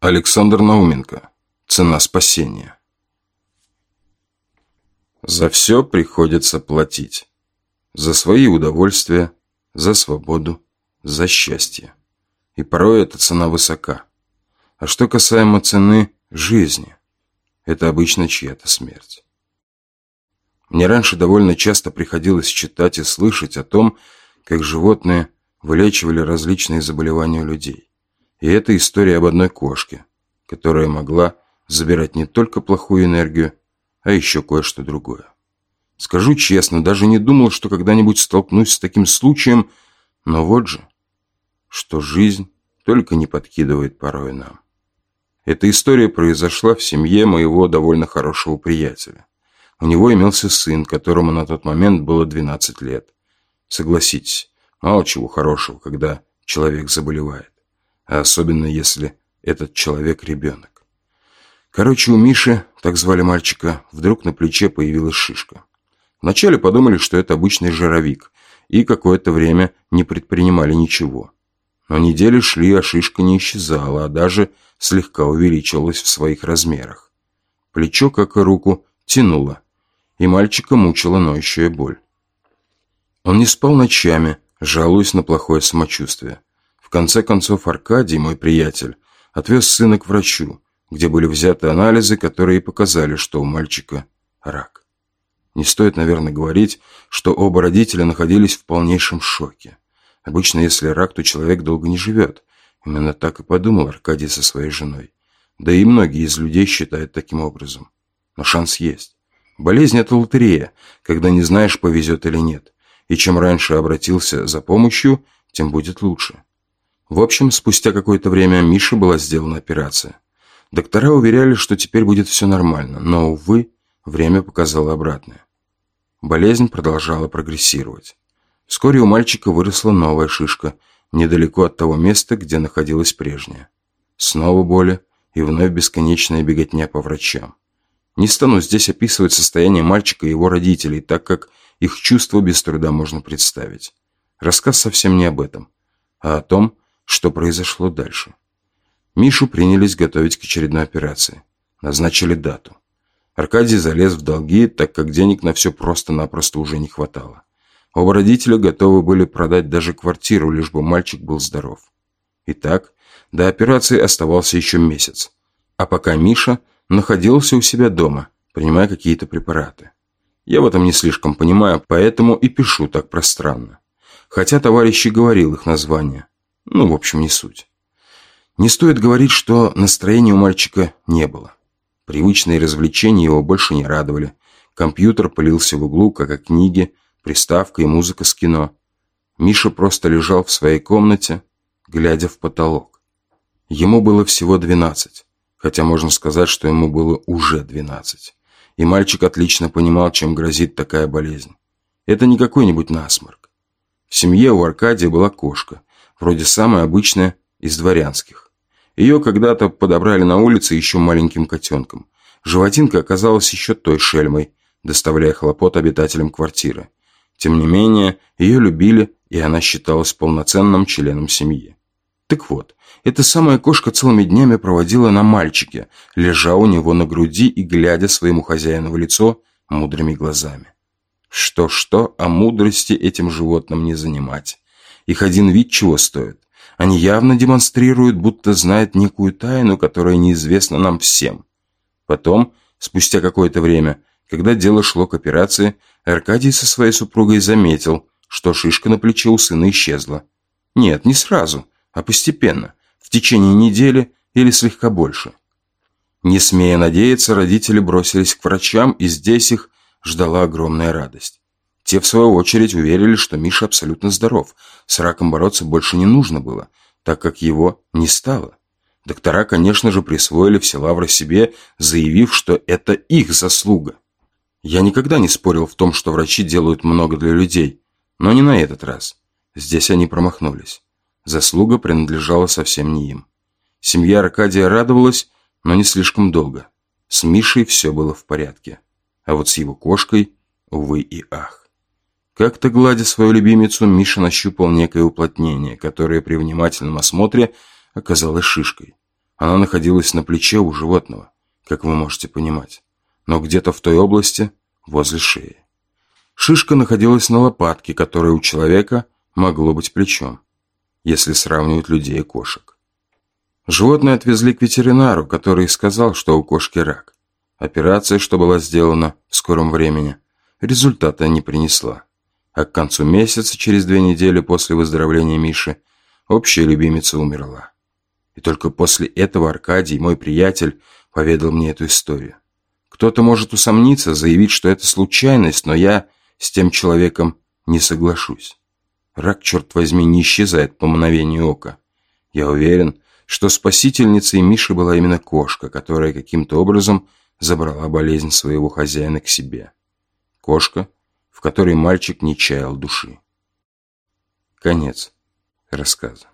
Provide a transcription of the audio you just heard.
Александр Науменко. Цена спасения. За все приходится платить. За свои удовольствия, за свободу, за счастье. И порой эта цена высока. А что касаемо цены жизни, это обычно чья-то смерть. Мне раньше довольно часто приходилось читать и слышать о том, как животные вылечивали различные заболевания людей. И это история об одной кошке, которая могла забирать не только плохую энергию, а еще кое-что другое. Скажу честно, даже не думал, что когда-нибудь столкнусь с таким случаем, но вот же, что жизнь только не подкидывает порой нам. Эта история произошла в семье моего довольно хорошего приятеля. У него имелся сын, которому на тот момент было 12 лет. Согласитесь, мало чего хорошего, когда человек заболевает а особенно если этот человек ребенок. Короче, у Миши, так звали мальчика, вдруг на плече появилась шишка. Вначале подумали, что это обычный жировик, и какое-то время не предпринимали ничего. Но недели шли, а шишка не исчезала, а даже слегка увеличилась в своих размерах. Плечо, как и руку, тянуло, и мальчика мучила ноющая боль. Он не спал ночами, жалуясь на плохое самочувствие. Конце концов Аркадий, мой приятель, отвез сына к врачу, где были взяты анализы, которые показали, что у мальчика рак. Не стоит, наверное, говорить, что оба родителя находились в полнейшем шоке. Обычно, если рак, то человек долго не живет. Именно так и подумал Аркадий со своей женой. Да и многие из людей считают таким образом. Но шанс есть. Болезнь – это лотерея, когда не знаешь, повезет или нет. И чем раньше обратился за помощью, тем будет лучше. В общем, спустя какое-то время Мише была сделана операция. Доктора уверяли, что теперь будет все нормально, но, увы, время показало обратное. Болезнь продолжала прогрессировать. Вскоре у мальчика выросла новая шишка, недалеко от того места, где находилась прежняя. Снова боли и вновь бесконечная беготня по врачам. Не стану здесь описывать состояние мальчика и его родителей, так как их чувства без труда можно представить. Рассказ совсем не об этом, а о том, что произошло дальше. Мишу принялись готовить к очередной операции. Назначили дату. Аркадий залез в долги, так как денег на все просто-напросто уже не хватало. Оба родителя готовы были продать даже квартиру, лишь бы мальчик был здоров. Итак, до операции оставался еще месяц. А пока Миша находился у себя дома, принимая какие-то препараты. Я в этом не слишком понимаю, поэтому и пишу так пространно. Хотя товарищ и говорил их название. Ну, в общем, не суть. Не стоит говорить, что настроения у мальчика не было. Привычные развлечения его больше не радовали. Компьютер пылился в углу, как и книги, приставка и музыка с кино. Миша просто лежал в своей комнате, глядя в потолок. Ему было всего 12, хотя можно сказать, что ему было уже 12. И мальчик отлично понимал, чем грозит такая болезнь. Это не какой-нибудь насморк. В семье у Аркадия была кошка, вроде самая обычная из дворянских. Ее когда-то подобрали на улице еще маленьким котенком. Животинка оказалась еще той шельмой, доставляя хлопот обитателям квартиры. Тем не менее, ее любили, и она считалась полноценным членом семьи. Так вот, эта самая кошка целыми днями проводила на мальчике, лежа у него на груди и глядя своему хозяину в лицо мудрыми глазами. Что-что, а мудрости этим животным не занимать. Их один вид чего стоит. Они явно демонстрируют, будто знают некую тайну, которая неизвестна нам всем. Потом, спустя какое-то время, когда дело шло к операции, Аркадий со своей супругой заметил, что шишка на плече у сына исчезла. Нет, не сразу, а постепенно, в течение недели или слегка больше. Не смея надеяться, родители бросились к врачам, и здесь их ждала огромная радость. Те, в свою очередь, уверили, что Миша абсолютно здоров. С раком бороться больше не нужно было, так как его не стало. Доктора, конечно же, присвоили все лавры себе, заявив, что это их заслуга. Я никогда не спорил в том, что врачи делают много для людей, но не на этот раз. Здесь они промахнулись. Заслуга принадлежала совсем не им. Семья Аркадия радовалась, но не слишком долго. С Мишей все было в порядке. А вот с его кошкой, увы и ах. Как-то гладя свою любимицу, Миша нащупал некое уплотнение, которое при внимательном осмотре оказалось шишкой. Она находилась на плече у животного, как вы можете понимать, но где-то в той области, возле шеи. Шишка находилась на лопатке, которая у человека могло быть плечом, если сравнивать людей и кошек. Животное отвезли к ветеринару, который сказал, что у кошки рак. Операция, что была сделана в скором времени, результата не принесла. А к концу месяца, через две недели после выздоровления Миши, общая любимица умерла. И только после этого Аркадий, мой приятель, поведал мне эту историю. Кто-то может усомниться, заявить, что это случайность, но я с тем человеком не соглашусь. Рак, черт возьми, не исчезает по мгновению ока. Я уверен, что спасительницей Миши была именно кошка, которая каким-то образом забрала болезнь своего хозяина к себе. Кошка, в которой мальчик не чаял души. Конец рассказа.